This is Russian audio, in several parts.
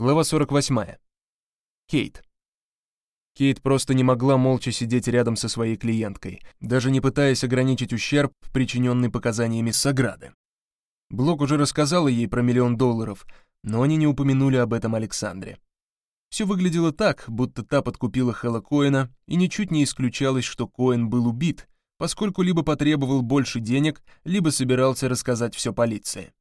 Глава 48. Кейт. Кейт просто не могла молча сидеть рядом со своей клиенткой, даже не пытаясь ограничить ущерб, причиненный показаниями Саграды. Блок уже рассказал ей про миллион долларов, но они не упомянули об этом Александре. Все выглядело так, будто та подкупила Хэлла Коэна, и ничуть не исключалось, что Коэн был убит, поскольку либо потребовал больше денег, либо собирался рассказать все полиции.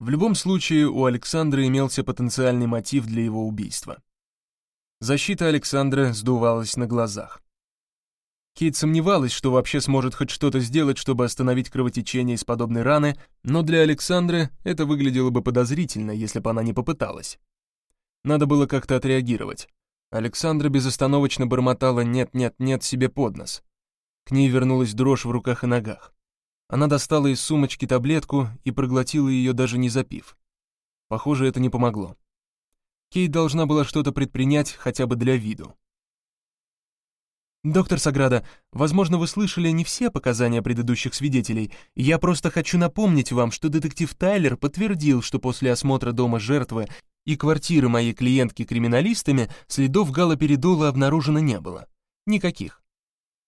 В любом случае, у Александра имелся потенциальный мотив для его убийства. Защита Александра сдувалась на глазах. Кейт сомневалась, что вообще сможет хоть что-то сделать, чтобы остановить кровотечение из подобной раны, но для Александры это выглядело бы подозрительно, если бы она не попыталась. Надо было как-то отреагировать. Александра безостановочно бормотала «нет-нет-нет» себе под нос. К ней вернулась дрожь в руках и ногах. Она достала из сумочки таблетку и проглотила ее, даже не запив. Похоже, это не помогло. Кейт должна была что-то предпринять хотя бы для виду. «Доктор Саграда, возможно, вы слышали не все показания предыдущих свидетелей. Я просто хочу напомнить вам, что детектив Тайлер подтвердил, что после осмотра дома жертвы и квартиры моей клиентки криминалистами следов галоперидола обнаружено не было. Никаких.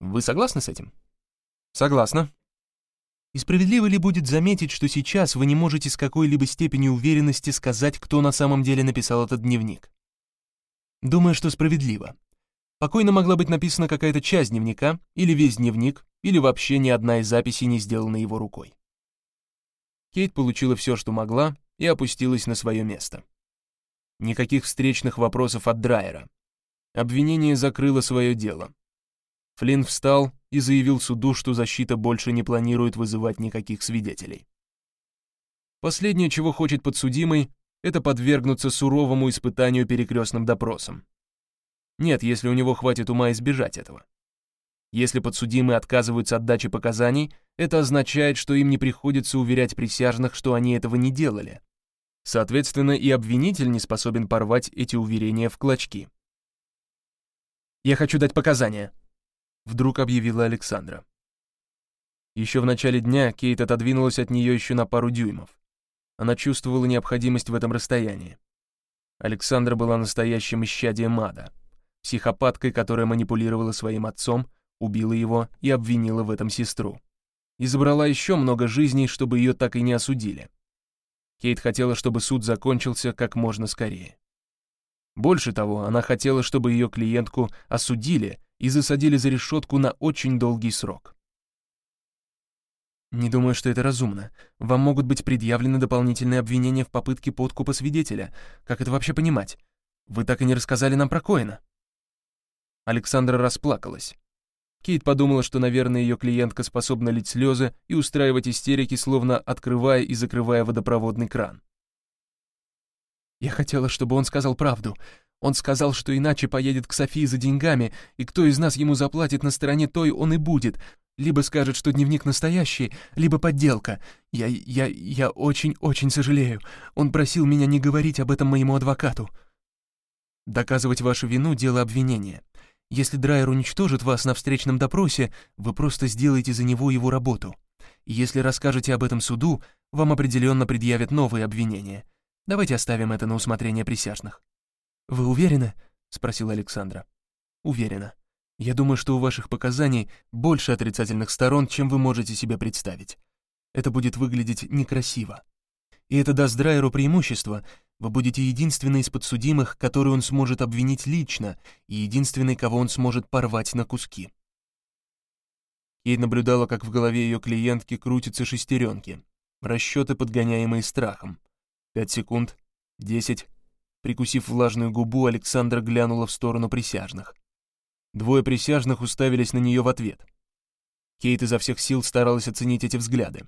Вы согласны с этим?» «Согласна», и справедливо ли будет заметить, что сейчас вы не можете с какой-либо степенью уверенности сказать, кто на самом деле написал этот дневник? Думаю, что справедливо. Покойно могла быть написана какая-то часть дневника, или весь дневник, или вообще ни одна из записей не сделана его рукой. Кейт получила все, что могла, и опустилась на свое место. Никаких встречных вопросов от Драйера. Обвинение закрыло свое дело. Флинн встал и заявил суду, что защита больше не планирует вызывать никаких свидетелей. Последнее, чего хочет подсудимый, это подвергнуться суровому испытанию перекрестным допросом. Нет, если у него хватит ума избежать этого. Если подсудимые отказываются от дачи показаний, это означает, что им не приходится уверять присяжных, что они этого не делали. Соответственно, и обвинитель не способен порвать эти уверения в клочки. «Я хочу дать показания», вдруг объявила Александра. Еще в начале дня Кейт отодвинулась от нее еще на пару дюймов. Она чувствовала необходимость в этом расстоянии. Александра была настоящим исчадием ада, психопаткой, которая манипулировала своим отцом, убила его и обвинила в этом сестру. И забрала еще много жизней, чтобы ее так и не осудили. Кейт хотела, чтобы суд закончился как можно скорее. Больше того, она хотела, чтобы ее клиентку осудили и засадили за решетку на очень долгий срок. Не думаю, что это разумно. Вам могут быть предъявлены дополнительные обвинения в попытке подкупа свидетеля. Как это вообще понимать? Вы так и не рассказали нам про Коэна. Александра расплакалась. Кейт подумала, что, наверное, ее клиентка способна лить слезы и устраивать истерики, словно открывая и закрывая водопроводный кран. Я хотела, чтобы он сказал правду. Он сказал, что иначе поедет к Софии за деньгами, и кто из нас ему заплатит на стороне той, он и будет. Либо скажет, что дневник настоящий, либо подделка. Я... я... я очень-очень сожалею. Он просил меня не говорить об этом моему адвокату. Доказывать вашу вину — дело обвинения. Если Драйер уничтожит вас на встречном допросе, вы просто сделаете за него его работу. Если расскажете об этом суду, вам определенно предъявят новые обвинения. Давайте оставим это на усмотрение присяжных. «Вы уверены?» — спросила Александра. «Уверена. Я думаю, что у ваших показаний больше отрицательных сторон, чем вы можете себе представить. Это будет выглядеть некрасиво. И это даст Драйеру преимущество. Вы будете единственной из подсудимых, которую он сможет обвинить лично, и единственной, кого он сможет порвать на куски». Кейт наблюдала, как в голове ее клиентки крутятся шестеренки, расчеты, подгоняемые страхом. Пять секунд, десять, Прикусив влажную губу, Александра глянула в сторону присяжных. Двое присяжных уставились на нее в ответ. Кейт изо всех сил старалась оценить эти взгляды.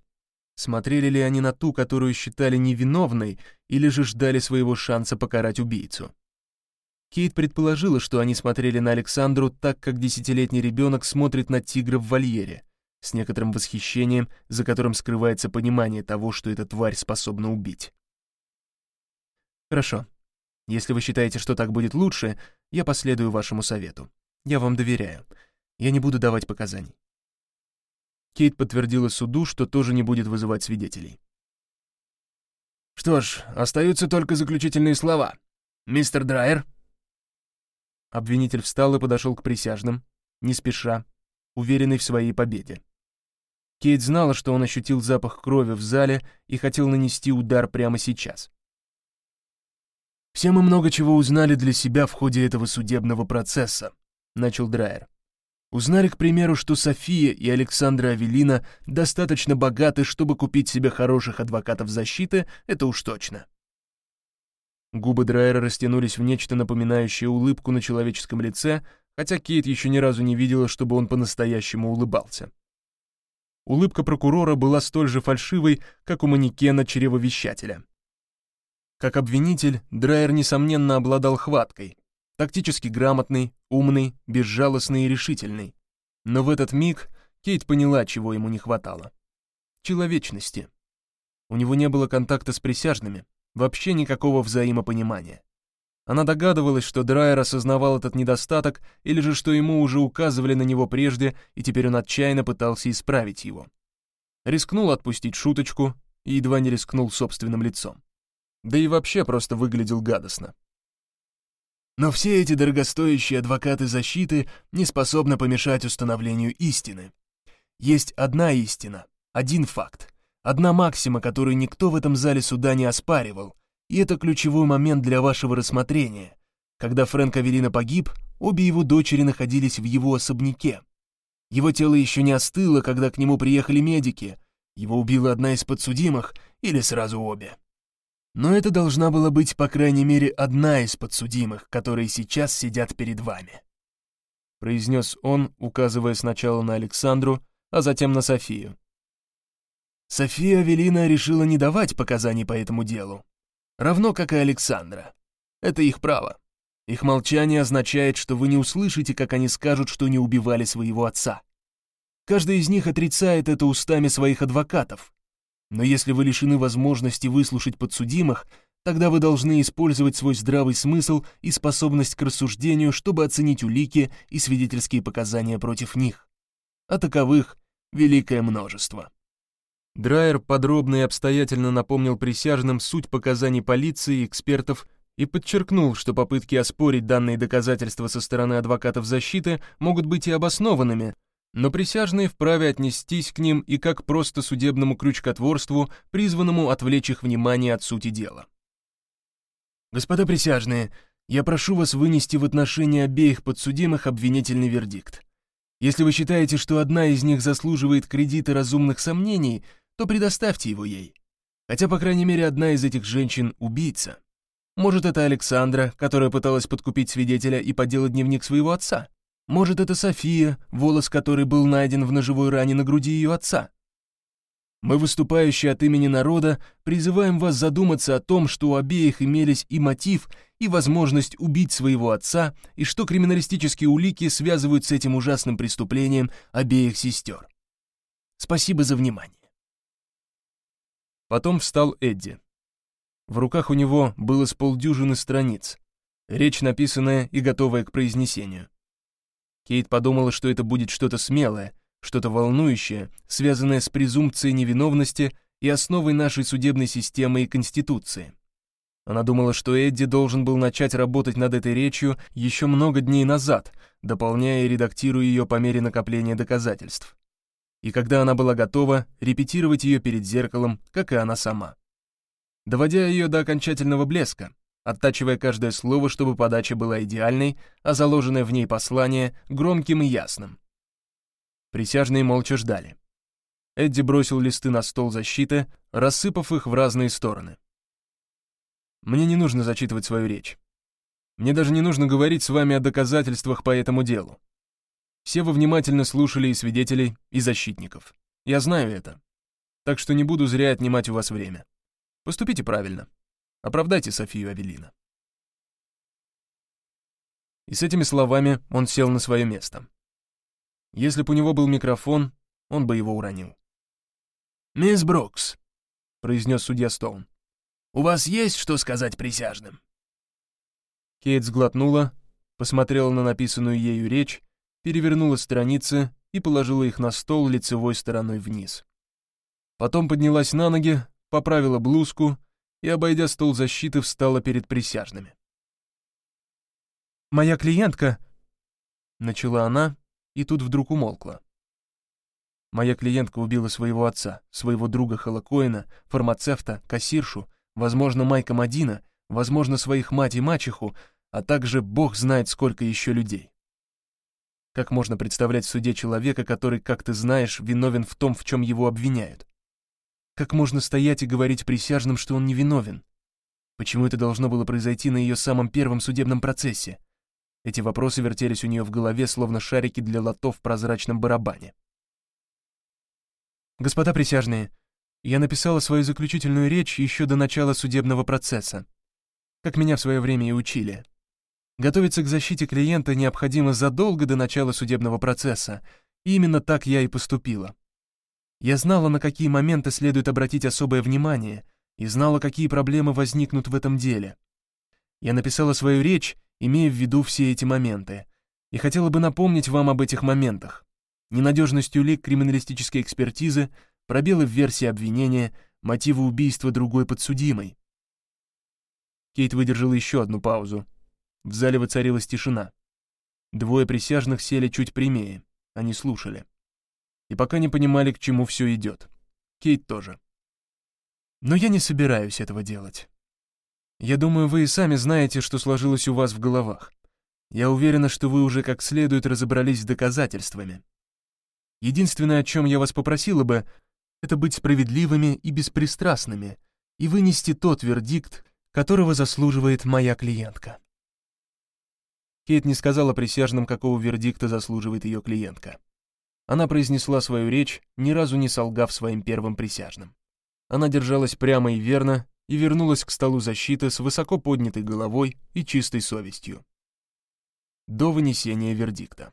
Смотрели ли они на ту, которую считали невиновной, или же ждали своего шанса покарать убийцу? Кейт предположила, что они смотрели на Александру так, как десятилетний ребенок смотрит на тигра в вольере, с некоторым восхищением, за которым скрывается понимание того, что эта тварь способна убить. «Хорошо», если вы считаете, что так будет лучше, я последую вашему совету. Я вам доверяю. Я не буду давать показаний». Кейт подтвердила суду, что тоже не будет вызывать свидетелей. «Что ж, остаются только заключительные слова. «Мистер Драйер?» Обвинитель встал и подошел к присяжным, не спеша, уверенный в своей победе. Кейт знала, что он ощутил запах крови в зале и хотел нанести удар прямо сейчас. «Все мы много чего узнали для себя в ходе этого судебного процесса», — начал Драйер. «Узнали, к примеру, что София и Александра Авелина достаточно богаты, чтобы купить себе хороших адвокатов защиты, это уж точно. Губы Драйера растянулись в нечто напоминающее улыбку на человеческом лице, хотя Кейт еще ни разу не видела, чтобы он по-настоящему улыбался. Улыбка прокурора была столь же фальшивой, как у манекена чревовещателя. Как обвинитель, Драйер, несомненно, обладал хваткой. Тактически грамотный, умный, безжалостный и решительный. Но в этот миг Кейт поняла, чего ему не хватало. Человечности. У него не было контакта с присяжными, Вообще никакого взаимопонимания. Она догадывалась, что Драйер осознавал этот недостаток, или же что ему уже указывали на него прежде, и теперь он отчаянно пытался исправить его. Рискнул отпустить шуточку и едва не рискнул собственным лицом. Да и вообще просто выглядел гадостно. Но все эти дорогостоящие адвокаты защиты не способны помешать установлению истины. Есть одна истина, один факт. Одна максима, которую никто в этом зале суда не оспаривал, и это ключевой момент для вашего рассмотрения. Когда Фрэнк Авелина погиб, обе его дочери находились в его особняке. Его тело еще не остыло, когда к нему приехали медики. Его убила одна из подсудимых, или сразу обе. Но это должна была быть, по крайней мере, одна из подсудимых, которые сейчас сидят перед вами. Произнес он, указывая сначала на Александру, а затем на Софию. София Велина решила не давать показаний по этому делу. Равно как и Александра. Это их право. Их молчание означает, что вы не услышите, как они скажут, что не убивали своего отца. Каждый из них отрицает это устами своих адвокатов. Но если вы лишены возможности выслушать подсудимых, тогда вы должны использовать свой здравый смысл и способность к рассуждению, чтобы оценить улики и свидетельские показания против них. А таковых великое множество. Драйер подробно и обстоятельно напомнил присяжным суть показаний полиции и экспертов и подчеркнул, что попытки оспорить данные доказательства со стороны адвокатов защиты могут быть и обоснованными, но присяжные вправе отнестись к ним и как просто судебному крючкотворству, призванному отвлечь их внимание от сути дела. «Господа присяжные, я прошу вас вынести в отношении обеих подсудимых обвинительный вердикт. Если вы считаете, что одна из них заслуживает кредита разумных сомнений, то предоставьте его ей. Хотя, по крайней мере, одна из этих женщин — убийца. Может, это Александра, которая пыталась подкупить свидетеля и подделать дневник своего отца. Может, это София, волос которой был найден в ножевой ране на груди ее отца. Мы, выступающие от имени народа, призываем вас задуматься о том, что у обеих имелись и мотив, и возможность убить своего отца, и что криминалистические улики связывают с этим ужасным преступлением обеих сестер. Спасибо за внимание. Потом встал Эдди. В руках у него было с полдюжины страниц, речь написанная и готовая к произнесению. Кейт подумала, что это будет что-то смелое, что-то волнующее, связанное с презумпцией невиновности и основой нашей судебной системы и Конституции. Она думала, что Эдди должен был начать работать над этой речью еще много дней назад, дополняя и редактируя ее по мере накопления доказательств и когда она была готова, репетировать ее перед зеркалом, как и она сама. Доводя ее до окончательного блеска, оттачивая каждое слово, чтобы подача была идеальной, а заложенное в ней послание — громким и ясным. Присяжные молча ждали. Эдди бросил листы на стол защиты, рассыпав их в разные стороны. «Мне не нужно зачитывать свою речь. Мне даже не нужно говорить с вами о доказательствах по этому делу. Все вы внимательно слушали и свидетелей, и защитников. Я знаю это. Так что не буду зря отнимать у вас время. Поступите правильно. Оправдайте Софию Авелина. И с этими словами он сел на свое место. Если бы у него был микрофон, он бы его уронил. «Мисс Брокс», — произнес судья Стоун, — «у вас есть что сказать присяжным?» Кейт сглотнула, посмотрела на написанную ею речь перевернула страницы и положила их на стол лицевой стороной вниз. Потом поднялась на ноги, поправила блузку и, обойдя стол защиты, встала перед присяжными. «Моя клиентка...» Начала она, и тут вдруг умолкла. Моя клиентка убила своего отца, своего друга Холокоина, фармацевта, кассиршу, возможно, Майка Мадина, возможно, своих мать и мачеху, а также бог знает сколько еще людей. Как можно представлять в суде человека, который, как ты знаешь, виновен в том, в чем его обвиняют? Как можно стоять и говорить присяжным, что он невиновен? Почему это должно было произойти на ее самом первом судебном процессе? Эти вопросы вертелись у нее в голове, словно шарики для лотов в прозрачном барабане. «Господа присяжные, я написала свою заключительную речь еще до начала судебного процесса, как меня в свое время и учили. Готовиться к защите клиента необходимо задолго до начала судебного процесса, и именно так я и поступила. Я знала, на какие моменты следует обратить особое внимание, и знала, какие проблемы возникнут в этом деле. Я написала свою речь, имея в виду все эти моменты, и хотела бы напомнить вам об этих моментах. Ненадежность улик криминалистической экспертизы, пробелы в версии обвинения, мотивы убийства другой подсудимой. Кейт выдержала еще одну паузу, в зале воцарилась тишина. Двое присяжных сели чуть прямее, они слушали. И пока не понимали, к чему все идет. Кейт тоже. Но я не собираюсь этого делать. Я думаю, вы и сами знаете, что сложилось у вас в головах. Я уверена, что вы уже как следует разобрались с доказательствами. Единственное, о чем я вас попросила бы, это быть справедливыми и беспристрастными и вынести тот вердикт, которого заслуживает моя клиентка. Кейт не сказала присяжным, какого вердикта заслуживает ее клиентка. Она произнесла свою речь, ни разу не солгав своим первым присяжным. Она держалась прямо и верно и вернулась к столу защиты с высоко поднятой головой и чистой совестью. До вынесения вердикта.